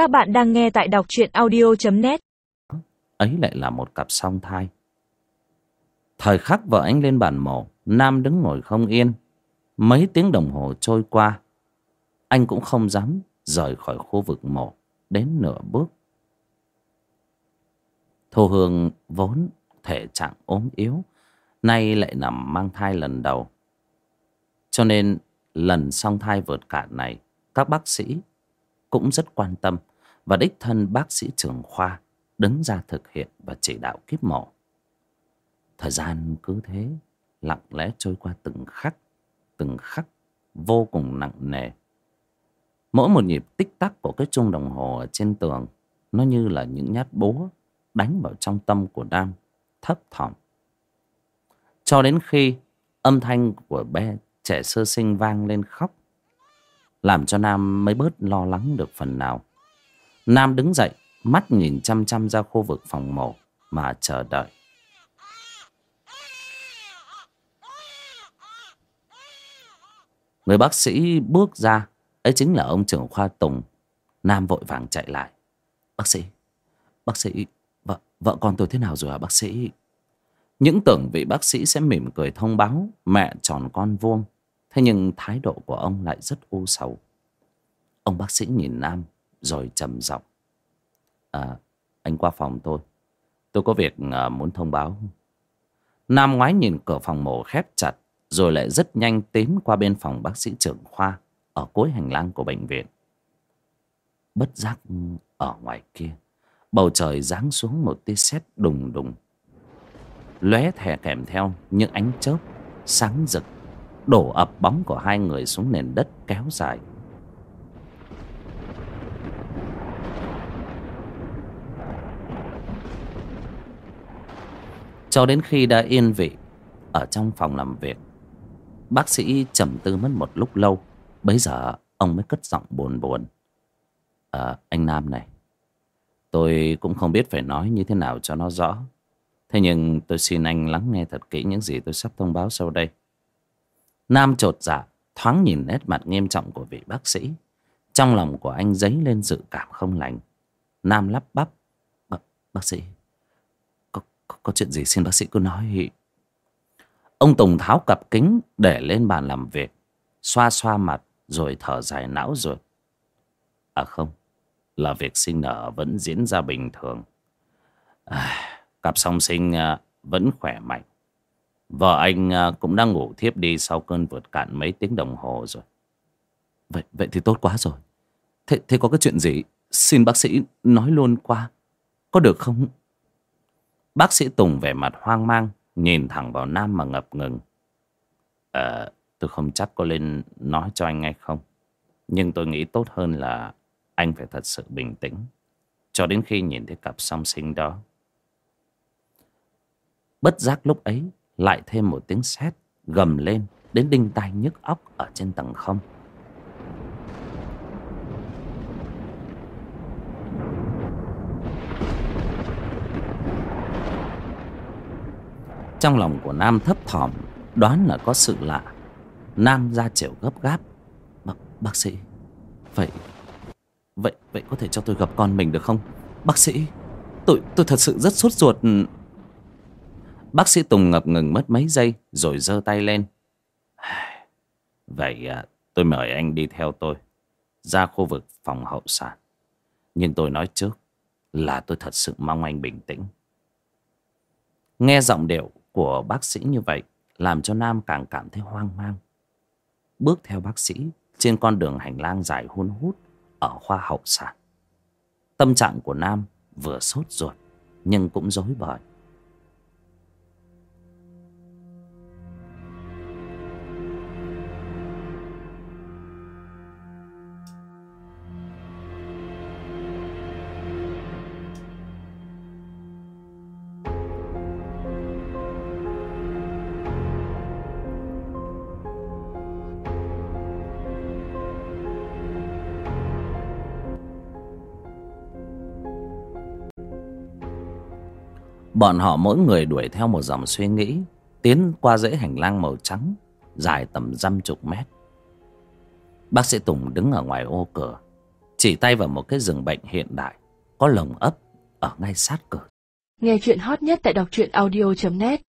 Các bạn đang nghe tại đọc truyện audio.net Ấy lại là một cặp song thai. Thời khắc vợ anh lên bàn mổ, Nam đứng ngồi không yên. Mấy tiếng đồng hồ trôi qua, Anh cũng không dám rời khỏi khu vực mổ Đến nửa bước. Thu Hương vốn thể trạng ốm yếu, Nay lại nằm mang thai lần đầu. Cho nên lần song thai vượt cạn này, Các bác sĩ cũng rất quan tâm và đích thân bác sĩ trưởng khoa đứng ra thực hiện và chỉ đạo kiếp mổ. Thời gian cứ thế lặng lẽ trôi qua từng khắc, từng khắc vô cùng nặng nề. Mỗi một nhịp tích tắc của cái chuông đồng hồ ở trên tường nó như là những nhát búa đánh vào trong tâm của Nam thấp thỏm. Cho đến khi âm thanh của bé trẻ sơ sinh vang lên khóc làm cho Nam mới bớt lo lắng được phần nào. Nam đứng dậy, mắt nhìn chăm chăm ra khu vực phòng mổ mà chờ đợi. Người bác sĩ bước ra, ấy chính là ông trưởng khoa Tùng. Nam vội vàng chạy lại. Bác sĩ, bác sĩ, vợ, vợ con tôi thế nào rồi hả bác sĩ? Những tưởng vị bác sĩ sẽ mỉm cười thông báo mẹ tròn con vuông. Thế nhưng thái độ của ông lại rất u sầu. Ông bác sĩ nhìn Nam rồi trầm giọng. À, anh qua phòng tôi. Tôi có việc à, muốn thông báo. Nam ngoái nhìn cửa phòng mổ khép chặt rồi lại rất nhanh tiến qua bên phòng bác sĩ trưởng khoa ở cuối hành lang của bệnh viện. Bất giác ở ngoài kia, bầu trời giáng xuống một tia sét đùng đùng. Lóe thè kèm theo những ánh chớp sáng rực đổ ập bóng của hai người xuống nền đất kéo dài. Cho đến khi đã yên vị ở trong phòng làm việc, bác sĩ trầm tư mất một lúc lâu. Bấy giờ ông mới cất giọng buồn buồn. À, anh Nam này, tôi cũng không biết phải nói như thế nào cho nó rõ. Thế nhưng tôi xin anh lắng nghe thật kỹ những gì tôi sắp thông báo sau đây. Nam trột dạ thoáng nhìn nét mặt nghiêm trọng của vị bác sĩ. Trong lòng của anh dấy lên dự cảm không lành. Nam lắp bắp. Bác sĩ, có, có, chuyện gì xin bác sĩ cứ nói. Ông Tùng tháo cặp kính để lên bàn làm việc. Xoa xoa mặt rồi thở dài não ruột. À không, là việc sinh nở vẫn diễn ra bình thường. À, cặp song sinh à, vẫn khỏe mạnh. Vợ anh à, cũng đang ngủ thiếp đi sau cơn vượt cạn mấy tiếng đồng hồ rồi. Vậy vậy thì tốt quá rồi. Thế, thế có cái chuyện gì? Xin bác sĩ nói luôn qua. Có được không? Bác sĩ Tùng vẻ mặt hoang mang, nhìn thẳng vào Nam mà ngập ngừng. Ờ, tôi không chắc có lên nói cho anh hay không. Nhưng tôi nghĩ tốt hơn là anh phải thật sự bình tĩnh. Cho đến khi nhìn thấy cặp song sinh đó. Bất giác lúc ấy lại thêm một tiếng sét gầm lên đến đinh tai nhức óc ở trên tầng không trong lòng của nam thấp thỏm đoán là có sự lạ nam ra chiều gấp gáp bác, bác sĩ vậy vậy vậy có thể cho tôi gặp con mình được không bác sĩ tôi tôi thật sự rất sốt ruột Bác sĩ Tùng ngập ngừng mất mấy giây rồi giơ tay lên. Vậy à, tôi mời anh đi theo tôi ra khu vực phòng hậu sản. Nhưng tôi nói trước là tôi thật sự mong anh bình tĩnh. Nghe giọng điệu của bác sĩ như vậy làm cho Nam càng cảm thấy hoang mang. Bước theo bác sĩ, trên con đường hành lang dài hun hút ở khoa hậu sản. Tâm trạng của Nam vừa sốt ruột nhưng cũng dối bời. Bọn họ mỗi người đuổi theo một dòng suy nghĩ, Tiến qua dãy hành lang màu trắng, Dài tầm dăm chục mét. Bác sĩ Tùng đứng ở ngoài ô cửa, chỉ tay vào một cái giường bệnh hiện đại, có lồng ấp ở ngay sát cửa. Nghe chuyện hot nhất tại đọc truyện audio.net